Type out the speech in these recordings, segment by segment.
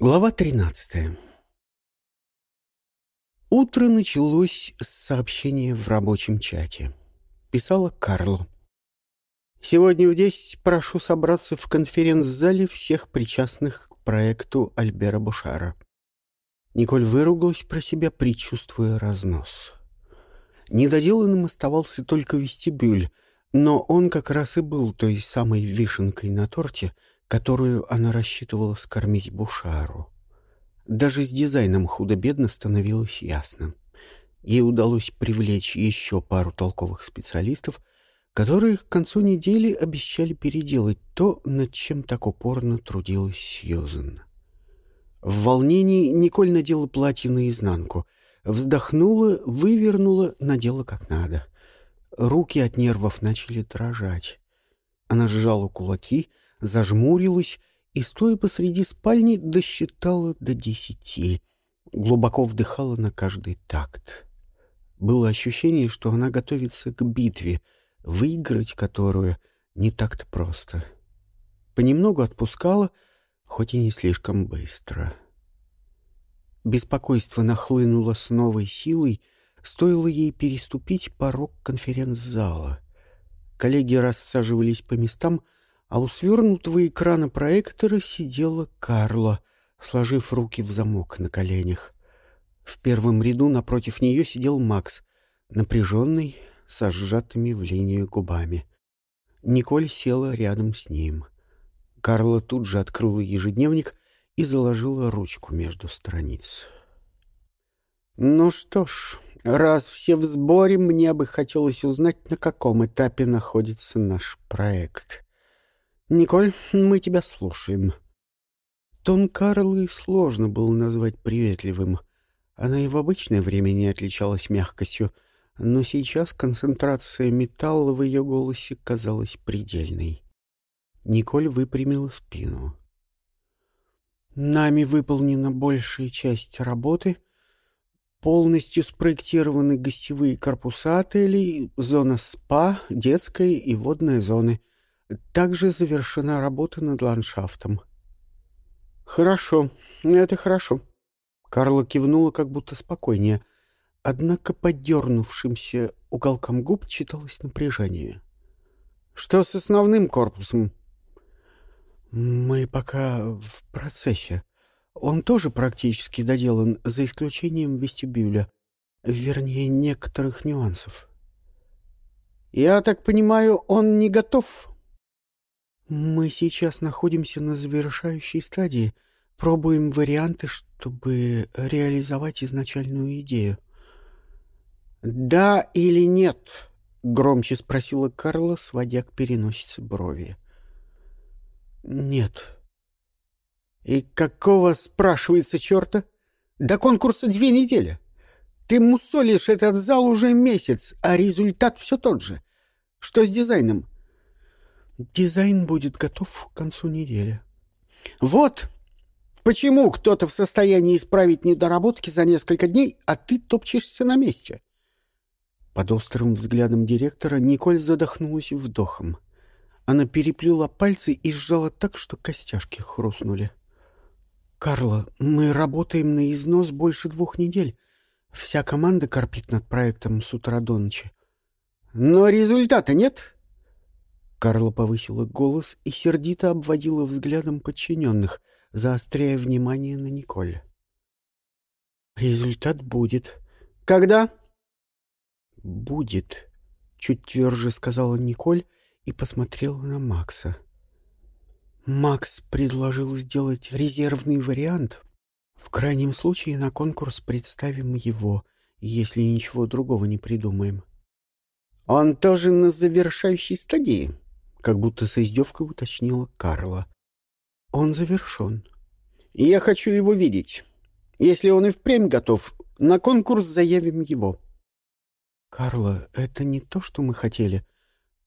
Глава 13 Утро началось с сообщения в рабочем чате. Писала Карло. «Сегодня в десять прошу собраться в конференц-зале всех причастных к проекту Альбера Бушара». Николь выругалась про себя, предчувствуя разнос. Недоделанным оставался только вестибюль, но он как раз и был той самой вишенкой на торте — которую она рассчитывала скормить Бушару. Даже с дизайном худо-бедно становилось ясно. Ей удалось привлечь еще пару толковых специалистов, которые к концу недели обещали переделать то, над чем так упорно трудилась Сьюзен. В волнении Николь надела платье наизнанку, вздохнула, вывернула, надела как надо. Руки от нервов начали дрожать. Она сжала кулаки — зажмурилась и, стоя посреди спальни, досчитала до десяти. Глубоко вдыхала на каждый такт. Было ощущение, что она готовится к битве, выиграть которую не так-то просто. Понемногу отпускала, хоть и не слишком быстро. Беспокойство нахлынуло с новой силой, стоило ей переступить порог конференц-зала. Коллеги рассаживались по местам, а у свернутого экрана проектора сидела Карла, сложив руки в замок на коленях. В первом ряду напротив нее сидел Макс, напряженный, со сжатыми в линию губами. Николь села рядом с ним. Карла тут же открыла ежедневник и заложила ручку между страниц. «Ну что ж, раз все в сборе, мне бы хотелось узнать, на каком этапе находится наш проект». «Николь, мы тебя слушаем». Тон Карлы сложно было назвать приветливым. Она и в обычное время не отличалась мягкостью, но сейчас концентрация металла в ее голосе казалась предельной. Николь выпрямила спину. «Нами выполнена большая часть работы. Полностью спроектированы гостевые корпуса отелей, зона СПА, детская и водная зоны. Также завершена работа над ландшафтом. «Хорошо, это хорошо». Карла кивнула как будто спокойнее, однако подернувшимся уголком губ читалось напряжение. «Что с основным корпусом?» «Мы пока в процессе. Он тоже практически доделан, за исключением вестибюля, вернее, некоторых нюансов». «Я так понимаю, он не готов?» Мы сейчас находимся на завершающей стадии. Пробуем варианты, чтобы реализовать изначальную идею. «Да или нет?» — громче спросила Карла, сводя к переносице брови. «Нет». «И какого, спрашивается, черта? До конкурса две недели. Ты мусолишь этот зал уже месяц, а результат все тот же. Что с дизайном?» Дизайн будет готов к концу недели. Вот почему кто-то в состоянии исправить недоработки за несколько дней, а ты топчешься на месте. Под острым взглядом директора Николь задохнулась вдохом. Она переплела пальцы и сжала так, что костяшки хрустнули. «Карла, мы работаем на износ больше двух недель. Вся команда корпит над проектом с утра до ночи». «Но результата нет?» Карла повысила голос и сердито обводила взглядом подчиненных, заостряя внимание на Николь. «Результат будет». «Когда?» «Будет», — чуть тверже сказала Николь и посмотрела на Макса. Макс предложил сделать резервный вариант. В крайнем случае на конкурс представим его, если ничего другого не придумаем. «Он тоже на завершающей стадии?» Как будто с издевкой уточнила Карла. «Он завершен». «Я хочу его видеть. Если он и впрямь готов, на конкурс заявим его». «Карла, это не то, что мы хотели.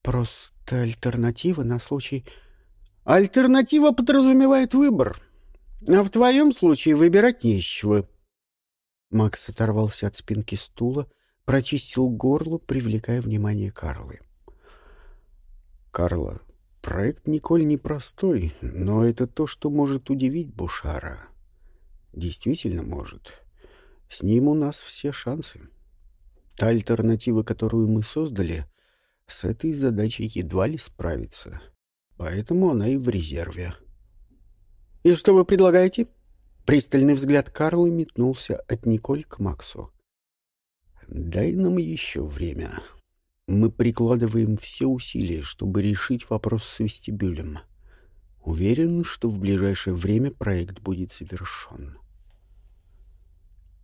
Просто альтернатива на случай...» «Альтернатива подразумевает выбор. А в твоем случае выбирать не из чего». Макс оторвался от спинки стула, прочистил горло, привлекая внимание Карлы. Карла, проект Николь непростой, но это то, что может удивить Бушара. Действительно может. С ним у нас все шансы. Та альтернатива, которую мы создали, с этой задачей едва ли справится. Поэтому она и в резерве. «И что вы предлагаете?» Пристальный взгляд Карла метнулся от Николь к Максу. «Дай нам еще время. Мы прикладываем все усилия, чтобы решить вопрос с вестибюлем. Уверен, что в ближайшее время проект будет завершен».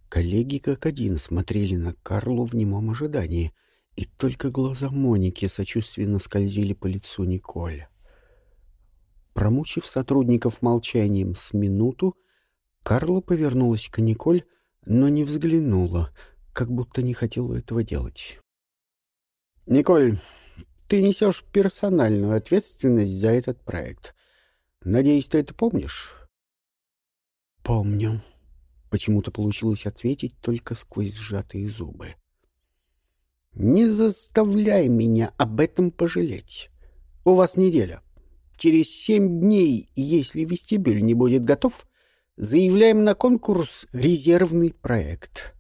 Коллеги как один смотрели на Карлу в немом ожидании, и только глаза Моники сочувственно скользили по лицу Николь. Промучив сотрудников молчанием с минуту, Карла повернулась к Николь, но не взглянула, как будто не хотела этого делать. «Николь, ты несешь персональную ответственность за этот проект. Надеюсь, ты это помнишь?» «Помню», Почему-то получилось ответить только сквозь сжатые зубы. «Не заставляй меня об этом пожалеть. У вас неделя. Через семь дней, если вестибюль не будет готов, заявляем на конкурс «Резервный проект».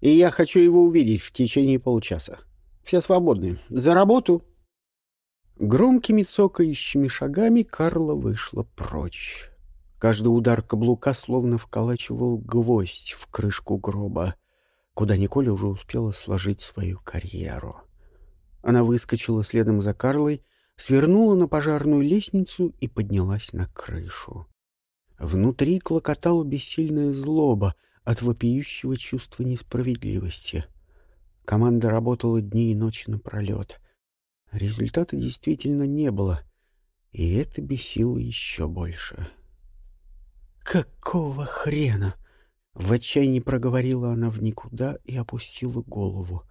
И я хочу его увидеть в течение получаса. Все свободны. За работу!» Громкими цокающими шагами Карла вышла прочь. Каждый удар каблука словно вколачивал гвоздь в крышку гроба, куда Николя уже успела сложить свою карьеру. Она выскочила следом за Карлой, свернула на пожарную лестницу и поднялась на крышу. Внутри клокотала бессильная злоба от вопиющего чувства несправедливости. Команда работала дни и ночи напролет. Результата действительно не было, и это бесило еще больше. — «Какого хрена?» В отчаянии проговорила она в никуда и опустила голову.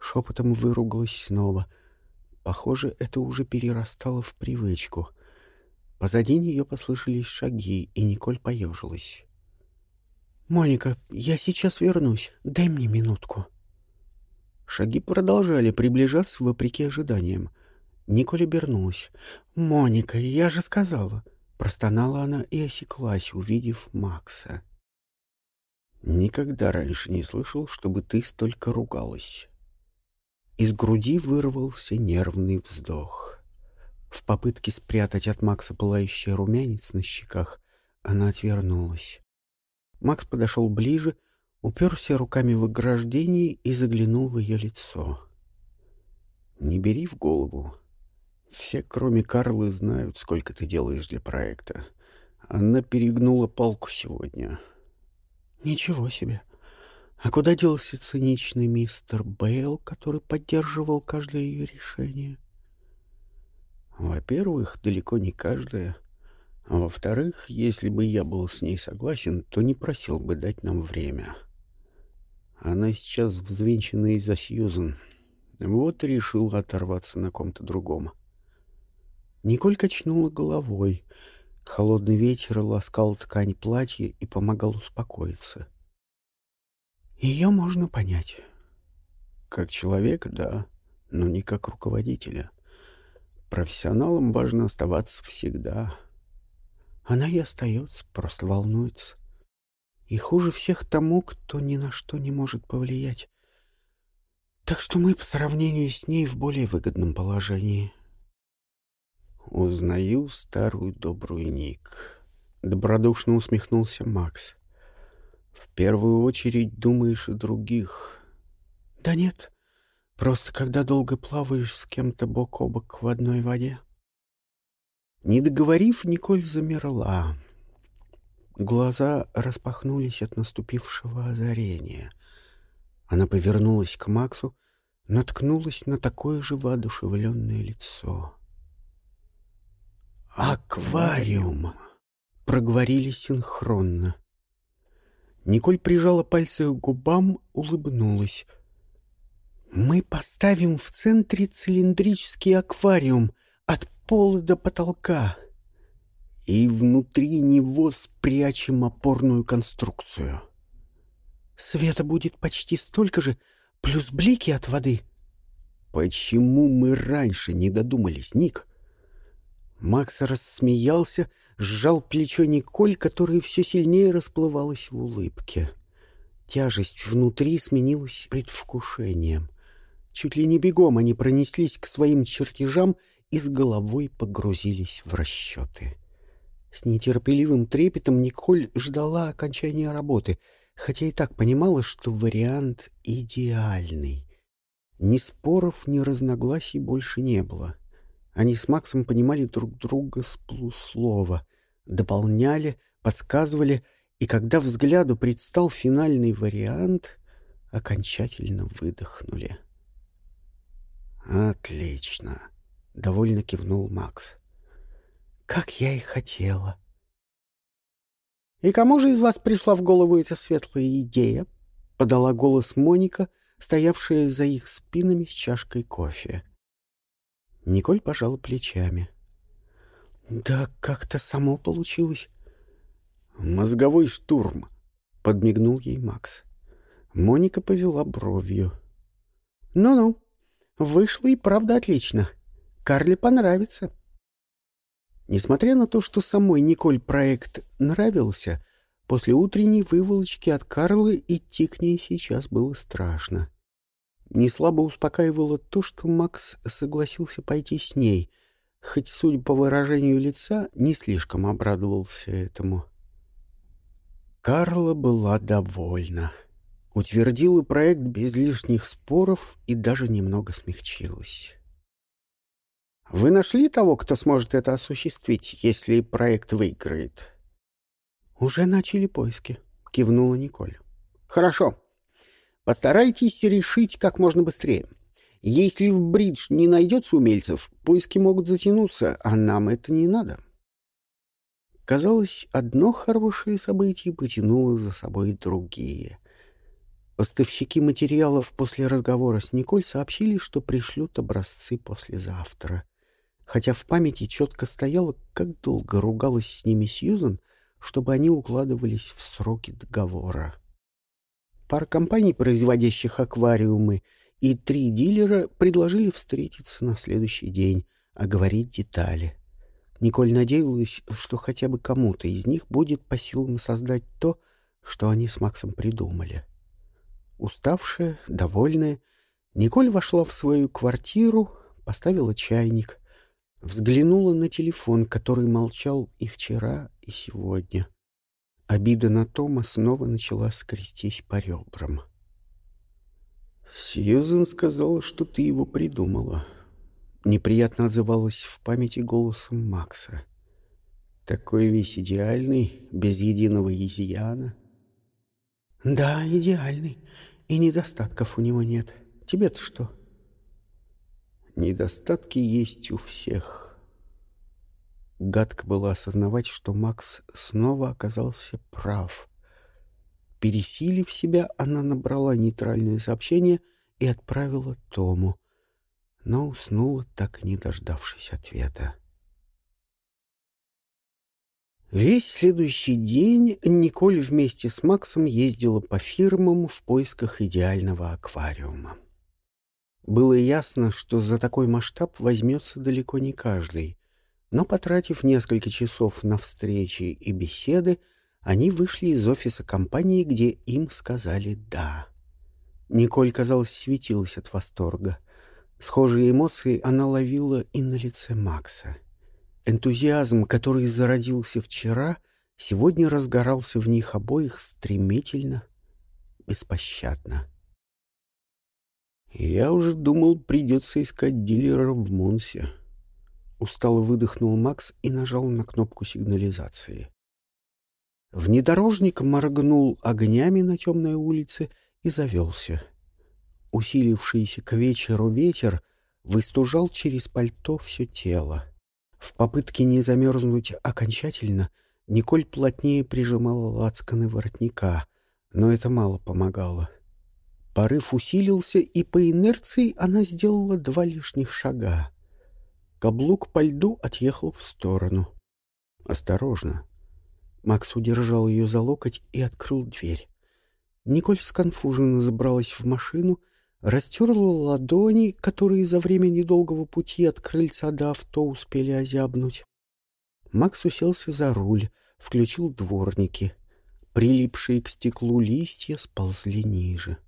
Шепотом выругалась снова. Похоже, это уже перерастало в привычку. Позади нее послышались шаги, и Николь поежилась. «Моника, я сейчас вернусь. Дай мне минутку». Шаги продолжали приближаться вопреки ожиданиям. Николь обернулась. «Моника, я же сказала...» Простонала она и осеклась, увидев Макса. «Никогда раньше не слышал, чтобы ты столько ругалась». Из груди вырвался нервный вздох. В попытке спрятать от Макса пылающий румянец на щеках, она отвернулась. Макс подошел ближе, уперся руками в ограждение и заглянул в ее лицо. «Не бери в голову. Все, кроме Карлы, знают, сколько ты делаешь для проекта. Она перегнула палку сегодня. Ничего себе. А куда делся циничный мистер Бейл, который поддерживал каждое ее решение? Во-первых, далеко не каждое. А во-вторых, если бы я был с ней согласен, то не просил бы дать нам время. Она сейчас взвинчена из-за Сьюзен. Вот и решила оторваться на ком-то другом. Николь качнула головой. Холодный ветер ласкал ткань платья и помогал успокоиться. Ее можно понять. Как человека, да, но не как руководителя. Профессионалам важно оставаться всегда. Она и остается, просто волнуется. И хуже всех тому, кто ни на что не может повлиять. Так что мы по сравнению с ней в более выгодном положении. «Узнаю старую добрую Ник», — добродушно усмехнулся Макс. «В первую очередь думаешь о других». «Да нет, просто когда долго плаваешь с кем-то бок о бок в одной воде». Не договорив, Николь замерла. Глаза распахнулись от наступившего озарения. Она повернулась к Максу, наткнулась на такое же воодушевленное лицо. «Аквариум!» — проговорили синхронно. Николь прижала пальцы к губам, улыбнулась. «Мы поставим в центре цилиндрический аквариум от пола до потолка и внутри него спрячем опорную конструкцию. Света будет почти столько же, плюс блики от воды». «Почему мы раньше не додумались, Ник?» Макс рассмеялся, сжал плечо Николь, которая все сильнее расплывалась в улыбке. Тяжесть внутри сменилась предвкушением. Чуть ли не бегом они пронеслись к своим чертежам и с головой погрузились в расчеты. С нетерпеливым трепетом Николь ждала окончания работы, хотя и так понимала, что вариант идеальный. Ни споров, ни разногласий больше не было. Они с Максом понимали друг друга с полуслова, дополняли, подсказывали, и когда взгляду предстал финальный вариант, окончательно выдохнули. «Отлично!» — довольно кивнул Макс. «Как я и хотела!» «И кому же из вас пришла в голову эта светлая идея?» — подала голос Моника, стоявшая за их спинами с чашкой кофе. Николь пожала плечами. «Да как-то само получилось». «Мозговой штурм», — подмигнул ей Макс. Моника повела бровью. «Ну-ну, вышло и правда отлично. Карле понравится». Несмотря на то, что самой Николь проект нравился, после утренней выволочки от Карлы идти к ней сейчас было страшно. Неслабо успокаивало то, что Макс согласился пойти с ней, хоть, судя по выражению лица, не слишком обрадовался этому. Карла была довольна. Утвердила проект без лишних споров и даже немного смягчилась. Вы нашли того, кто сможет это осуществить, если проект выиграет? Уже начали поиски, кивнула Николь. Хорошо. Постарайтесь решить как можно быстрее. Если в бридж не найдется умельцев, поиски могут затянуться, а нам это не надо. Казалось, одно хорошее событие потянуло за собой другие. Поставщики материалов после разговора с Николь сообщили, что пришлют образцы послезавтра хотя в памяти четко стояло, как долго ругалась с ними Сьюзан, чтобы они укладывались в сроки договора. Пара компаний, производящих аквариумы, и три дилера предложили встретиться на следующий день, оговорить детали. Николь надеялась, что хотя бы кому-то из них будет по силам создать то, что они с Максом придумали. Уставшая, довольная, Николь вошла в свою квартиру, поставила чайник, Взглянула на телефон, который молчал и вчера, и сегодня. Обида на Тома снова начала скрестись по ребрам. «Сьюзен сказала, что ты его придумала». Неприятно отзывалась в памяти голосом Макса. «Такой весь идеальный, без единого изъяна». «Да, идеальный, и недостатков у него нет. Тебе-то что?» Недостатки есть у всех. Гадко было осознавать, что Макс снова оказался прав. Пересилив себя, она набрала нейтральное сообщение и отправила Тому, но уснула, так и не дождавшись ответа. Весь следующий день Николь вместе с Максом ездила по фирмам в поисках идеального аквариума. Было ясно, что за такой масштаб возьмется далеко не каждый. Но, потратив несколько часов на встречи и беседы, они вышли из офиса компании, где им сказали «да». Николь, казалось, светилась от восторга. Схожие эмоции она ловила и на лице Макса. Энтузиазм, который зародился вчера, сегодня разгорался в них обоих стремительно, беспощадно. Я уже думал, придется искать дилера в Монсе. Устало выдохнул Макс и нажал на кнопку сигнализации. Внедорожник моргнул огнями на темной улице и завелся. Усилившийся к вечеру ветер выстужал через пальто все тело. В попытке не замерзнуть окончательно Николь плотнее прижимала лацканы воротника, но это мало помогало. — Порыв усилился, и по инерции она сделала два лишних шага. Каблук по льду отъехал в сторону. «Осторожно!» Макс удержал ее за локоть и открыл дверь. Николь сконфуженно забралась в машину, растерла ладони, которые за время недолгого пути от крыльца до авто успели озябнуть. Макс уселся за руль, включил дворники. Прилипшие к стеклу листья сползли ниже.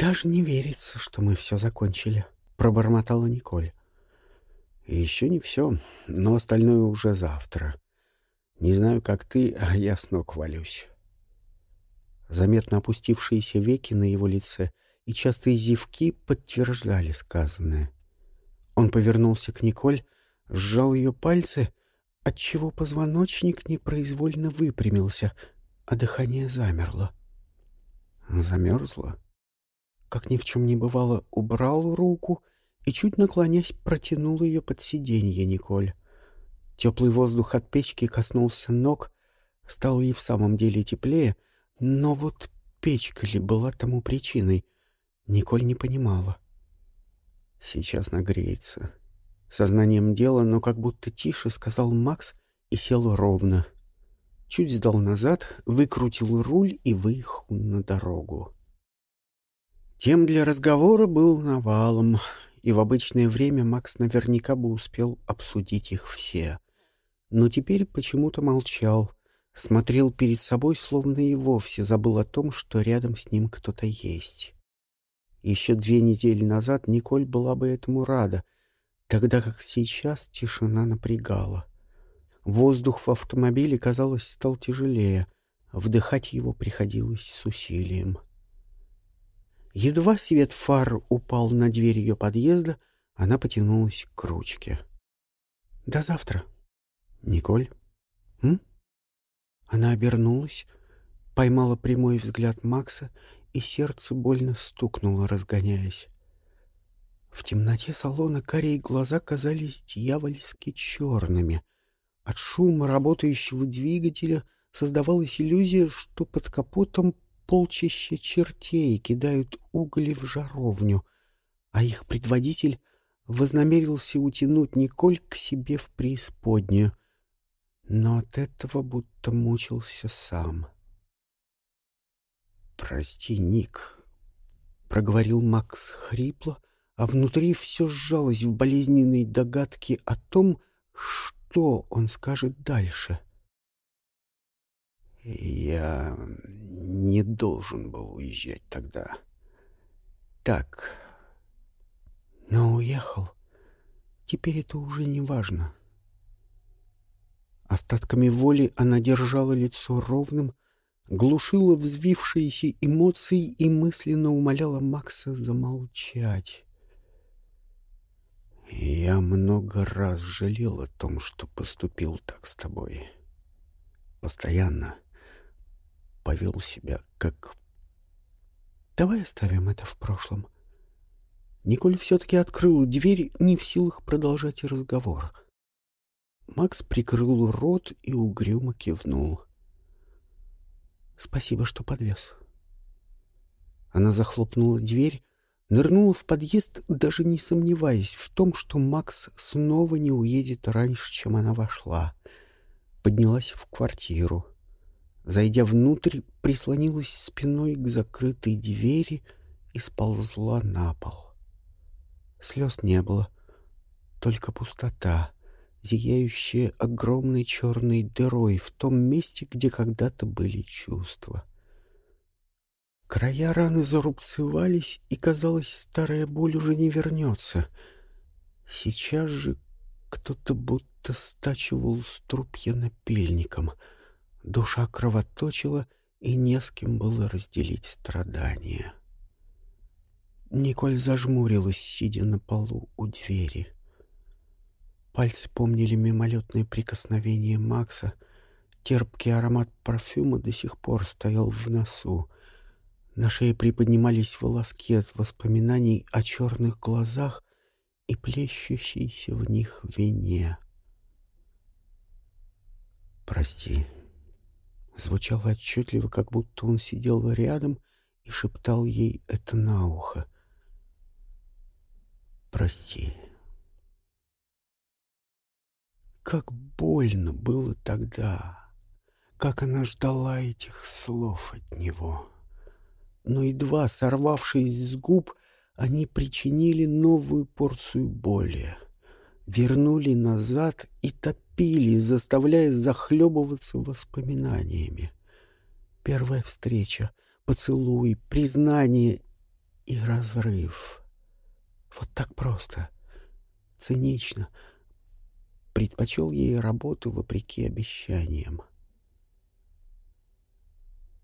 «Даже не верится, что мы все закончили», — пробормотала Николь. «Еще не все, но остальное уже завтра. Не знаю, как ты, а я с ног валюсь». Заметно опустившиеся веки на его лице и частые зевки подтверждали сказанное. Он повернулся к Николь, сжал ее пальцы, отчего позвоночник непроизвольно выпрямился, а дыхание замерло. Замерзло. Как ни в чем не бывало, убрал руку и, чуть наклонясь, протянул ее под сиденье Николь. Теплый воздух от печки коснулся ног, стало и в самом деле теплее, но вот печка ли была тому причиной, Николь не понимала. Сейчас нагреется. Сознанием дела, но как будто тише, сказал Макс и сел ровно. Чуть сдал назад, выкрутил руль и выехал на дорогу. Тем для разговора был навалом, и в обычное время Макс наверняка бы успел обсудить их все. Но теперь почему-то молчал, смотрел перед собой, словно и вовсе забыл о том, что рядом с ним кто-то есть. Еще две недели назад Николь была бы этому рада, тогда как сейчас тишина напрягала. Воздух в автомобиле, казалось, стал тяжелее, вдыхать его приходилось с усилием. Едва свет фар упал на дверь ее подъезда, она потянулась к ручке. «До завтра». «Николь?» «М?» Она обернулась, поймала прямой взгляд Макса и сердце больно стукнуло, разгоняясь. В темноте салона корей глаза казались дьявольски черными. От шума работающего двигателя создавалась иллюзия, что под капотом полчища чертей кидают угли в жаровню, а их предводитель вознамерился утянуть Николь к себе в преисподнюю, но от этого будто мучился сам. — «Прости, Ник», — проговорил Макс хрипло, а внутри все сжалось в болезненной догадке о том, что он скажет дальше. «Я не должен был уезжать тогда. Так, но уехал. Теперь это уже не важно». Остатками воли она держала лицо ровным, глушила взвившиеся эмоции и мысленно умоляла Макса замолчать. «Я много раз жалел о том, что поступил так с тобой. Постоянно повел себя как... Давай оставим это в прошлом». Николь все-таки открыла дверь, не в силах продолжать разговор. Макс прикрыл рот и угрюмо кивнул. — Спасибо, что подвез. Она захлопнула дверь, нырнула в подъезд, даже не сомневаясь в том, что Макс снова не уедет раньше, чем она вошла. Поднялась в квартиру. Зайдя внутрь, прислонилась спиной к закрытой двери и сползла на пол. Слез не было, только пустота зияющее огромной черной дырой в том месте, где когда-то были чувства. Края раны зарубцевались, и, казалось, старая боль уже не вернется. Сейчас же кто-то будто стачивал струпья напильником. Душа кровоточила, и не с кем было разделить страдания. Николь зажмурилась, сидя на полу у двери. — Пальцы помнили мимолетные прикосновения Макса. Терпкий аромат парфюма до сих пор стоял в носу. На шее приподнимались волоски от воспоминаний о черных глазах и плещущейся в них вине. «Прости», звучало отчетливо, как будто он сидел рядом и шептал ей это на ухо. «Прости». Как больно было тогда, как она ждала этих слов от него. Но едва сорвавшись с губ, они причинили новую порцию боли, вернули назад и топили слепили, заставляя захлебываться воспоминаниями. Первая встреча, поцелуй, признание и разрыв. Вот так просто, цинично. Предпочел ей работу вопреки обещаниям.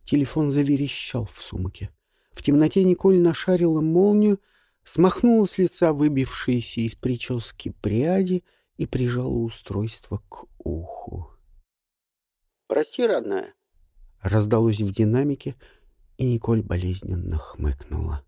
Телефон заверещал в сумке. В темноте Николь нашарила молнию, смахнула с лица выбившиеся из прически пряди и прижала устройство к уху. «Прости, родная», — раздалось в динамике, и Николь болезненно хмыкнула.